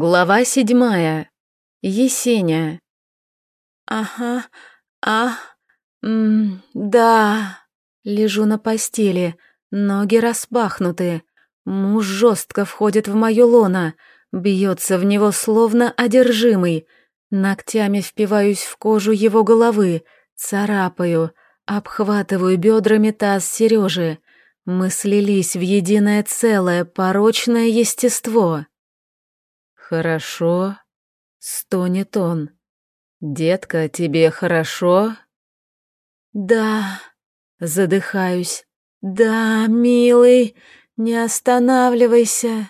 Глава седьмая. Есеня. Ага, а, м, да. Лежу на постели, ноги распахнуты. Муж жестко входит в мою лоно, бьется в него словно одержимый. Ногтями впиваюсь в кожу его головы, царапаю, обхватываю бедрами таз Сережи. Мы слились в единое целое порочное естество. «Хорошо», — стонет он. «Детка, тебе хорошо?» «Да», — задыхаюсь. «Да, милый, не останавливайся».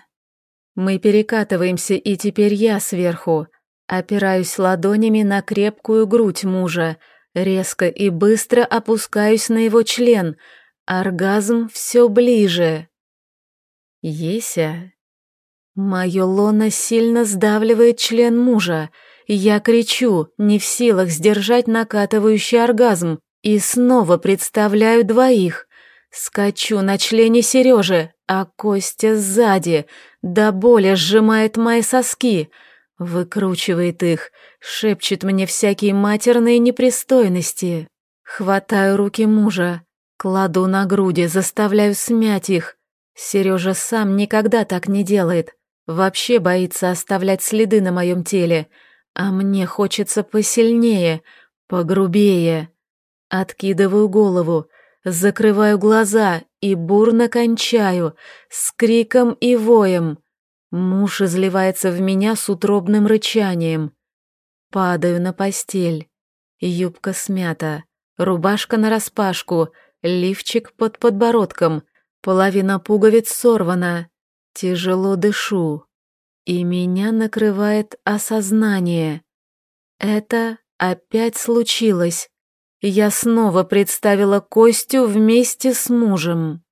Мы перекатываемся, и теперь я сверху. Опираюсь ладонями на крепкую грудь мужа, резко и быстро опускаюсь на его член. Оргазм все ближе. «Еся, Мое лоно сильно сдавливает член мужа. Я кричу, не в силах сдержать накатывающий оргазм, и снова представляю двоих. Скачу на члене Сережи, а Костя сзади, до боли сжимает мои соски, выкручивает их, шепчет мне всякие матерные непристойности. Хватаю руки мужа, кладу на груди, заставляю смять их. Сережа сам никогда так не делает. Вообще боится оставлять следы на моем теле, а мне хочется посильнее, погрубее. Откидываю голову, закрываю глаза и бурно кончаю, с криком и воем. Муж изливается в меня с утробным рычанием. Падаю на постель. Юбка смята, рубашка нараспашку, лифчик под подбородком, половина пуговиц сорвана. Тяжело дышу, и меня накрывает осознание. Это опять случилось. Я снова представила Костю вместе с мужем.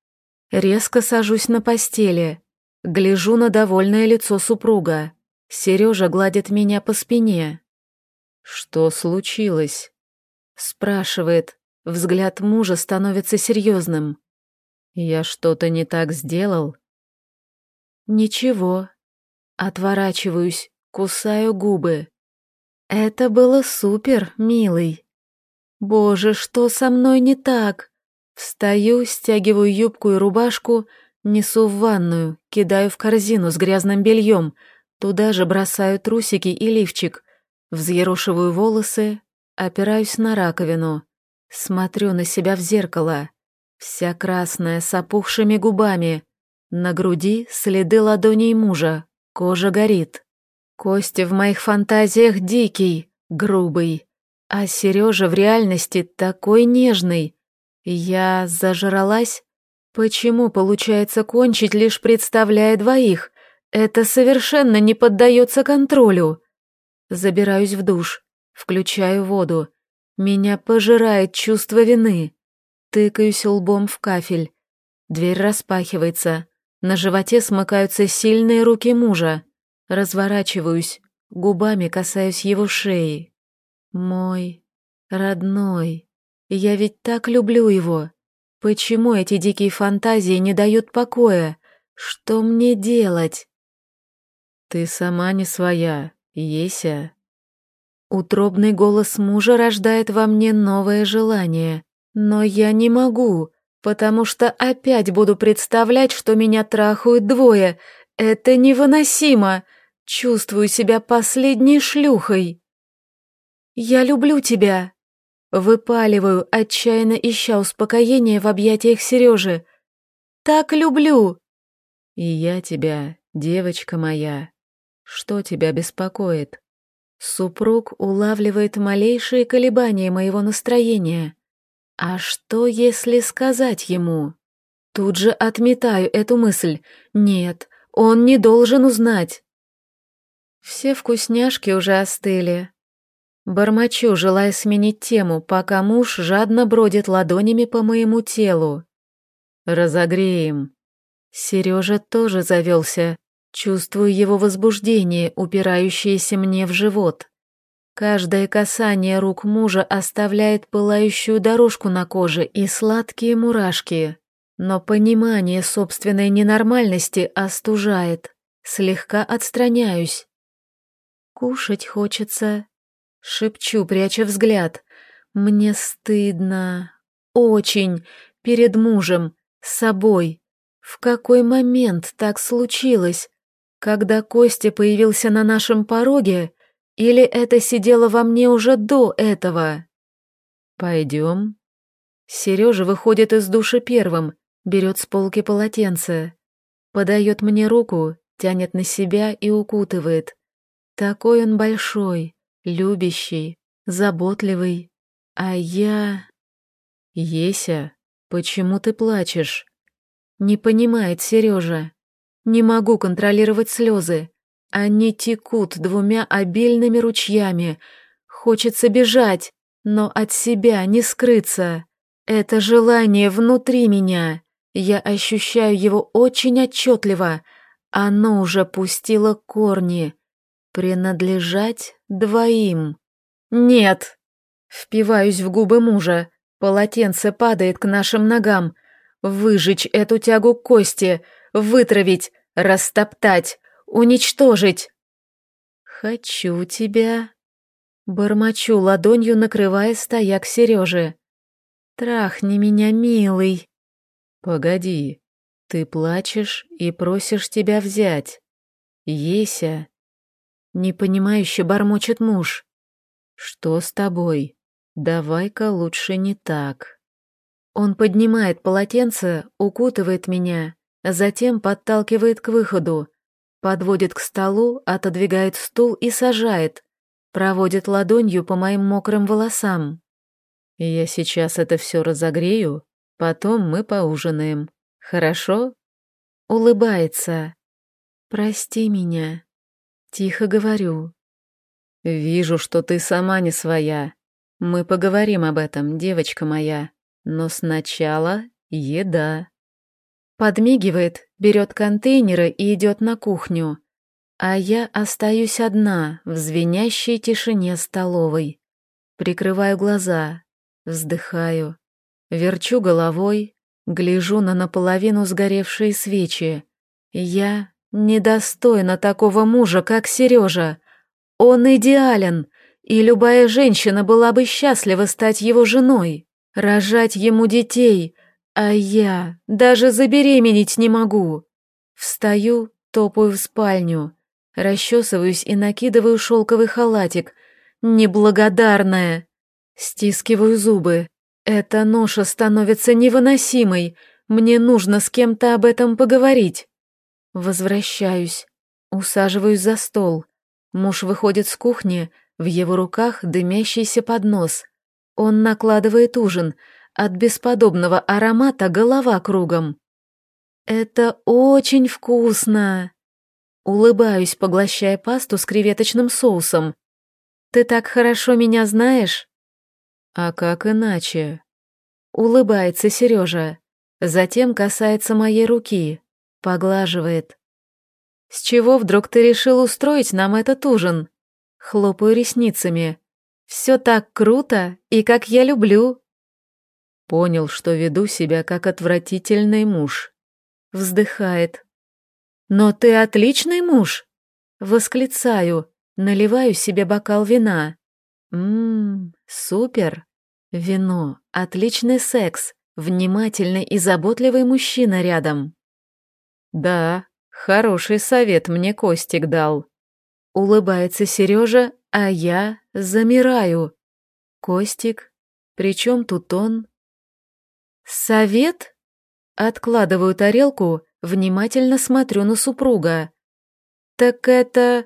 Резко сажусь на постели, гляжу на довольное лицо супруга. Сережа гладит меня по спине. «Что случилось?» Спрашивает. Взгляд мужа становится серьезным. «Я что-то не так сделал?» Ничего. Отворачиваюсь, кусаю губы. Это было супер, милый. Боже, что со мной не так? Встаю, стягиваю юбку и рубашку, несу в ванную, кидаю в корзину с грязным бельем, туда же бросаю трусики и лифчик, взъерошиваю волосы, опираюсь на раковину, смотрю на себя в зеркало, вся красная, с опухшими губами, на груди следы ладоней мужа, кожа горит. Костя в моих фантазиях дикий, грубый, а Сережа в реальности такой нежный. Я зажралась? Почему получается кончить, лишь представляя двоих? Это совершенно не поддается контролю. Забираюсь в душ, включаю воду. Меня пожирает чувство вины. Тыкаюсь лбом в кафель. Дверь распахивается. На животе смыкаются сильные руки мужа. Разворачиваюсь, губами касаюсь его шеи. Мой родной, я ведь так люблю его. Почему эти дикие фантазии не дают покоя? Что мне делать? Ты сама не своя, Еся. Утробный голос мужа рождает во мне новое желание, но я не могу потому что опять буду представлять, что меня трахают двое. Это невыносимо. Чувствую себя последней шлюхой. Я люблю тебя. Выпаливаю, отчаянно ища успокоения в объятиях Сережи. Так люблю. И я тебя, девочка моя. Что тебя беспокоит? Супруг улавливает малейшие колебания моего настроения. А что, если сказать ему? Тут же отметаю эту мысль. Нет, он не должен узнать. Все вкусняшки уже остыли. Бормочу, желая сменить тему, пока муж жадно бродит ладонями по моему телу. Разогреем. Сережа тоже завелся. Чувствую его возбуждение, упирающееся мне в живот. Каждое касание рук мужа оставляет пылающую дорожку на коже и сладкие мурашки. Но понимание собственной ненормальности остужает. Слегка отстраняюсь. Кушать хочется. Шепчу, пряча взгляд. Мне стыдно. Очень. Перед мужем. С собой. В какой момент так случилось? Когда Костя появился на нашем пороге? Или это сидело во мне уже до этого? Пойдем. Сережа выходит из души первым, берет с полки полотенце, подает мне руку, тянет на себя и укутывает. Такой он большой, любящий, заботливый. А я... Еся, почему ты плачешь? Не понимает Сережа. Не могу контролировать слезы. Они текут двумя обильными ручьями. Хочется бежать, но от себя не скрыться. Это желание внутри меня. Я ощущаю его очень отчетливо. Оно уже пустило корни. Принадлежать двоим. Нет. Впиваюсь в губы мужа. Полотенце падает к нашим ногам. Выжечь эту тягу кости, вытравить, растоптать, уничтожить. Хочу тебя. Бормочу ладонью, накрывая стояк Сережи. Трахни меня, милый. Погоди, ты плачешь и просишь тебя взять. Еся. Непонимающе бормочет муж. Что с тобой? Давай-ка лучше не так. Он поднимает полотенце, укутывает меня, затем подталкивает к выходу, подводит к столу, отодвигает стул и сажает, проводит ладонью по моим мокрым волосам. Я сейчас это все разогрею, потом мы поужинаем. Хорошо? Улыбается. Прости меня. Тихо говорю. Вижу, что ты сама не своя. Мы поговорим об этом, девочка моя. Но сначала еда. Подмигивает, берет контейнеры и идет на кухню. А я остаюсь одна в звенящей тишине столовой. Прикрываю глаза, Вздыхаю, верчу головой, гляжу на наполовину сгоревшие свечи. Я недостойна такого мужа, как Сережа. Он идеален, и любая женщина была бы счастлива стать его женой, рожать ему детей, а я даже забеременеть не могу. Встаю, топаю в спальню, расчесываюсь и накидываю шелковый халатик. Неблагодарная. Стискиваю зубы. Эта ноша становится невыносимой. Мне нужно с кем-то об этом поговорить. Возвращаюсь. Усаживаюсь за стол. Муж выходит с кухни, в его руках дымящийся поднос. Он накладывает ужин. От бесподобного аромата голова кругом. «Это очень вкусно!» Улыбаюсь, поглощая пасту с креветочным соусом. «Ты так хорошо меня знаешь?» А как иначе? Улыбается Сережа, затем касается моей руки, поглаживает. С чего вдруг ты решил устроить нам этот ужин? Хлопаю ресницами. Все так круто и как я люблю. Понял, что веду себя как отвратительный муж. Вздыхает. Но ты отличный муж. Восклицаю, наливаю себе бокал вина. Ммм, супер. Вино, отличный секс, внимательный и заботливый мужчина рядом. Да, хороший совет мне Костик дал. Улыбается Сережа, а я замираю. Костик, при чем тут он? Совет? Откладываю тарелку, внимательно смотрю на супруга. Так это...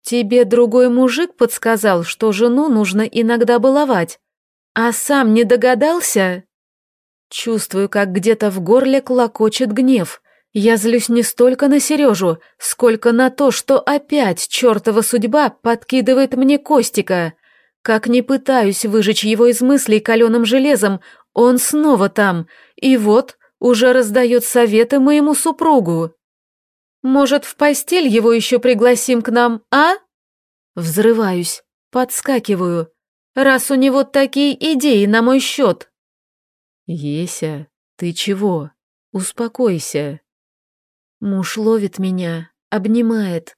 Тебе другой мужик подсказал, что жену нужно иногда баловать, а сам не догадался? Чувствую, как где-то в горле клокочет гнев. Я злюсь не столько на Сережу, сколько на то, что опять чертова судьба подкидывает мне Костика. Как не пытаюсь выжечь его из мыслей каленым железом, он снова там, и вот уже раздает советы моему супругу. Может, в постель его еще пригласим к нам, а? Взрываюсь, подскакиваю раз у него такие идеи на мой счет. Еся, ты чего? Успокойся. Муж ловит меня, обнимает.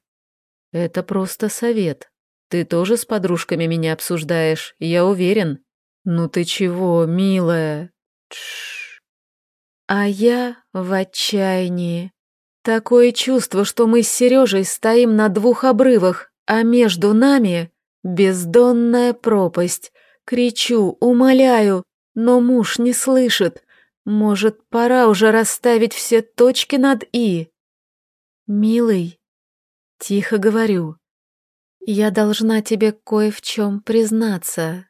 Это просто совет. Ты тоже с подружками меня обсуждаешь, я уверен. Ну ты чего, милая? Тш. А я в отчаянии. Такое чувство, что мы с Сережей стоим на двух обрывах, а между нами бездонная пропасть. Кричу, умоляю, но муж не слышит. Может, пора уже расставить все точки над «и». «Милый», — тихо говорю, — «я должна тебе кое в чем признаться».